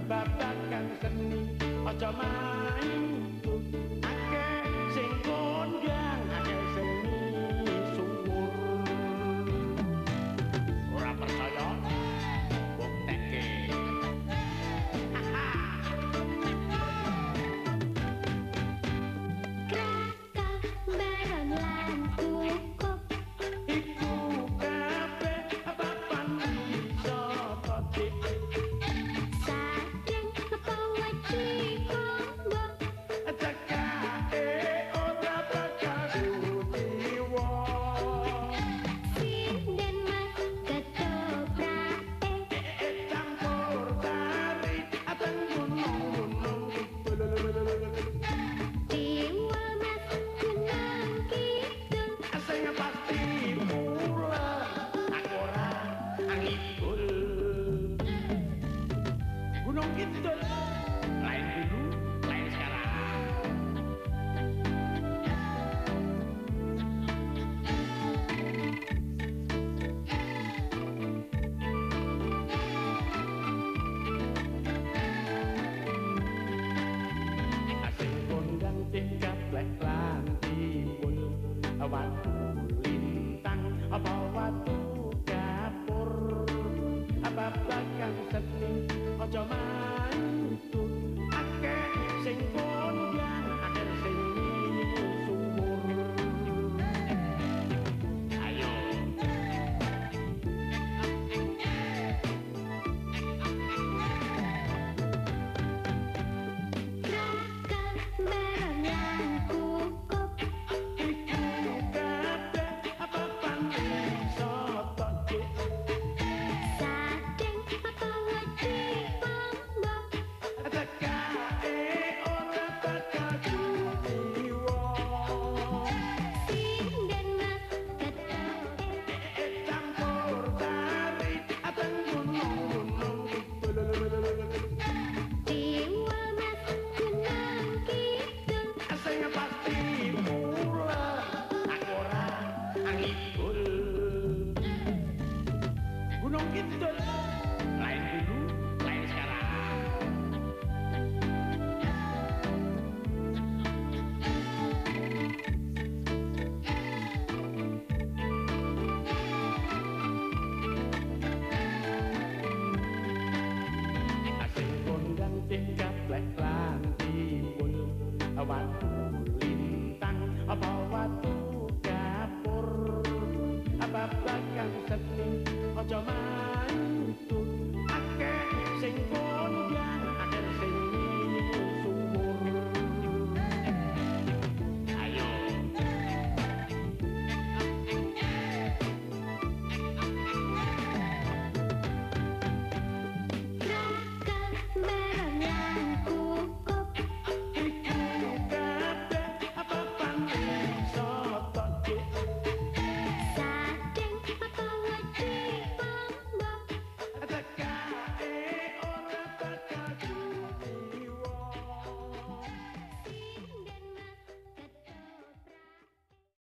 babakan seni ojo main akan sepi ojo mantu gitu. Dong lain dulu lain sekarang. Asing kondang tingkat lek lintang apa dapur, apa belakang ojo